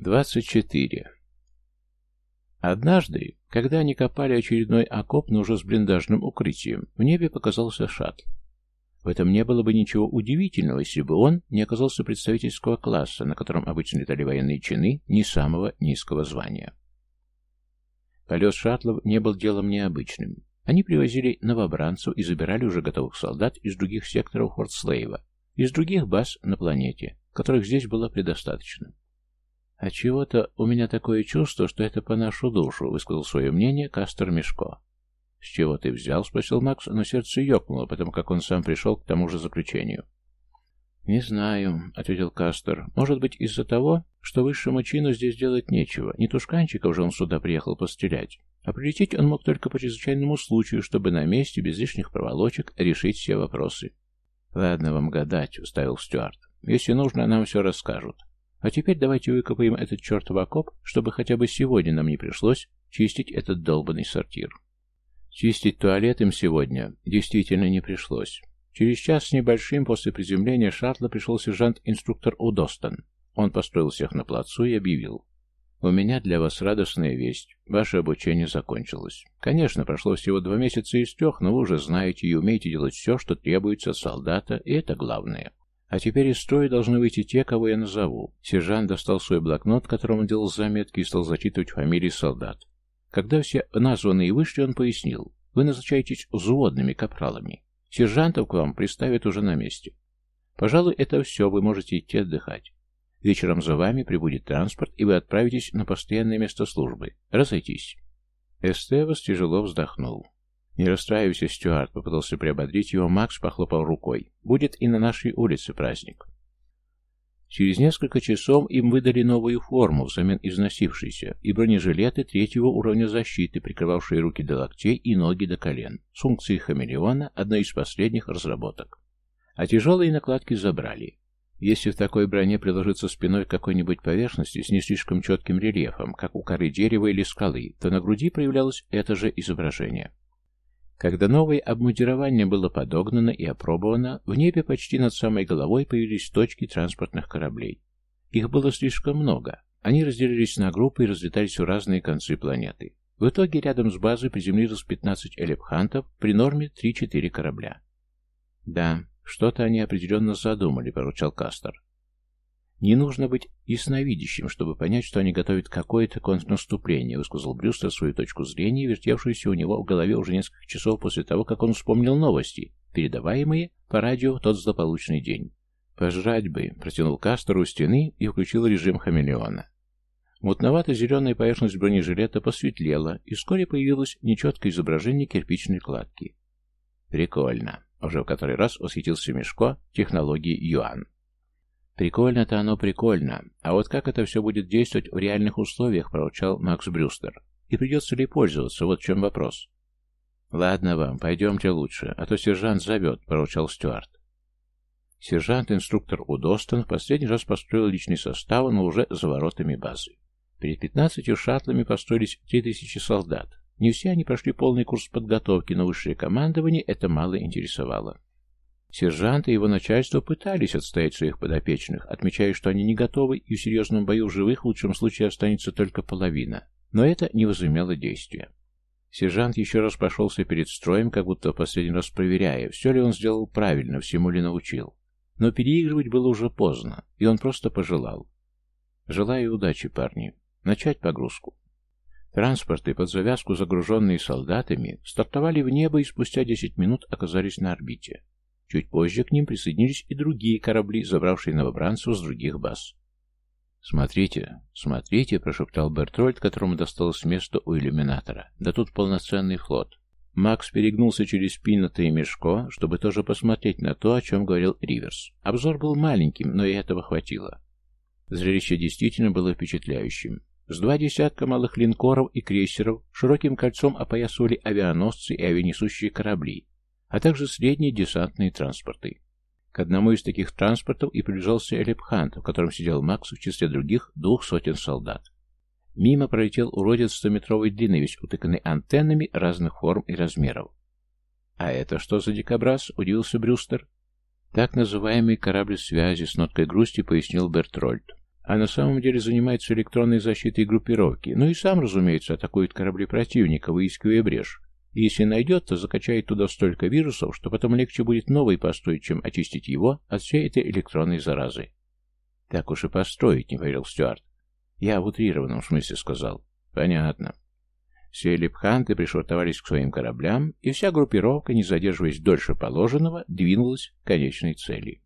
24. Однажды, когда они копали очередной окоп, но уже с блиндажным укрытием, в небе показался шаттл. В этом не было бы ничего удивительного, если бы он не оказался представительского класса, на котором обычно летали военные чины не самого низкого звания. Полет шаттлов не был делом необычным. Они привозили новобранцев и забирали уже готовых солдат из других секторов Форт-Слейва, из других баз на планете, которых здесь было предостаточно. «А чего-то у меня такое чувство, что это по нашу душу», — высказал свое мнение Кастер Мешко. «С чего ты взял?» — спросил Макс, но сердце ёкнуло, потому как он сам пришел к тому же заключению. «Не знаю», — ответил Кастер. «Может быть, из-за того, что высшему чину здесь делать нечего. Не тушканчиков же он сюда приехал пострелять. А прилететь он мог только по чрезвычайному случаю, чтобы на месте, без лишних проволочек, решить все вопросы». «Ладно вам гадать», — уставил Стюарт. «Если нужно, нам все расскажут. А теперь давайте выкопаем этот чертов окоп, чтобы хотя бы сегодня нам не пришлось чистить этот долбанный сортир. Чистить туалет им сегодня действительно не пришлось. Через час с небольшим после приземления шаттла пришел сержант-инструктор Удостон. Он построил всех на плацу и объявил. «У меня для вас радостная весть. Ваше обучение закончилось. Конечно, прошло всего два месяца из трех, но вы уже знаете и умеете делать все, что требуется солдата, и это главное. А теперь из строя должны выйти те, кого я назову. Сержант достал свой блокнот, которым он делал заметки, и стал зачитывать фамилии солдат. Когда все названные вышли, он пояснил. Вы назначаетесь взводными капралами. Сержантов к вам приставят уже на месте. Пожалуй, это все, вы можете идти отдыхать. Вечером за вами прибудет транспорт, и вы отправитесь на постоянное место службы. Разойтись. Эстевас тяжело вздохнул. «Не расстраивайся, Стюарт», — попытался приободрить его Макс, похлопал рукой. «Будет и на нашей улице праздник». Через несколько часов им выдали новую форму взамен износившейся и бронежилеты третьего уровня защиты, прикрывавшие руки до локтей и ноги до колен. С функцией хамелеона – одна из последних разработок. А тяжелые накладки забрали. Если в такой броне приложиться спиной к какой-нибудь поверхности с не слишком четким рельефом, как у коры дерева или скалы, то на груди проявлялось это же изображение. Когда новое обмундирование было подогнано и опробовано, в небе почти над самой головой появились точки транспортных кораблей. Их было слишком много. Они разделились на группы и разлетались в разные концы планеты. В итоге рядом с базой приземлилось 15 элепхантов при норме 3-4 корабля. «Да, что-то они определенно задумали», — поручал Кастер. «Не нужно быть ясновидящим, чтобы понять, что они готовят какое-то контрнаступление», высказал Брюстер свою точку зрения, вертевшуюся у него в голове уже несколько часов после того, как он вспомнил новости, передаваемые по радио тот злополучный день. «Пожрать бы», — протянул Кастер у стены и включил режим хамелеона. Мутновато-зеленая поверхность бронежилета посветлела, и вскоре появилось нечеткое изображение кирпичной кладки. «Прикольно», — уже в который раз восхитился Мешко технологии Юан. «Прикольно-то оно прикольно, а вот как это все будет действовать в реальных условиях», — проворчал Макс Брюстер. «И придется ли пользоваться, вот в чем вопрос». «Ладно вам, пойдемте лучше, а то сержант зовет», — проворчал Стюарт. Сержант-инструктор Удостон в последний раз построил личный состав, но уже за воротами базы. Перед пятнадцатью шаттлами построились три тысячи солдат. Не все они прошли полный курс подготовки, но высшее командование это мало интересовало. Сержант и его начальство пытались отстоять своих подопечных, отмечая, что они не готовы и в серьезном бою в живых в лучшем случае останется только половина. Но это не возымело действия. Сержант еще раз прошелся перед строем, как будто последний раз проверяя, все ли он сделал правильно, всему ли научил. Но переигрывать было уже поздно, и он просто пожелал. «Желаю удачи, парни. Начать погрузку». Транспорты, под завязку загруженные солдатами, стартовали в небо и спустя 10 минут оказались на орбите. Чуть позже к ним присоединились и другие корабли, забравшие новобранцев с других баз. «Смотрите, смотрите», — прошептал Бертрольд, которому досталось место у иллюминатора. «Да тут полноценный флот». Макс перегнулся через Пината и Мешко, чтобы тоже посмотреть на то, о чем говорил Риверс. Обзор был маленьким, но и этого хватило. Зрелище действительно было впечатляющим. С два десятка малых линкоров и крейсеров широким кольцом опоясывали авианосцы и авианесущие корабли, а также средние десантные транспорты. К одному из таких транспортов и приближался Элепхант, в котором сидел Макс в числе других двух сотен солдат. Мимо пролетел уродец стометровой длины, весь утыканный антеннами разных форм и размеров. «А это что за дикобраз?» — удивился Брюстер. «Так называемый корабль связи с ноткой грусти», — пояснил Бертрольд. а на самом деле занимается электронной защитой группировки, ну и сам, разумеется, атакует корабли противника, выискивая брешь. И если найдет, то закачает туда столько вирусов, что потом легче будет новый построить, чем очистить его от всей этой электронной заразы. «Так уж и построить», — не поверил Стюарт. «Я в утрированном смысле сказал». «Понятно». Все элипханты пришвартовались к своим кораблям, и вся группировка, не задерживаясь дольше положенного, двинулась к конечной цели.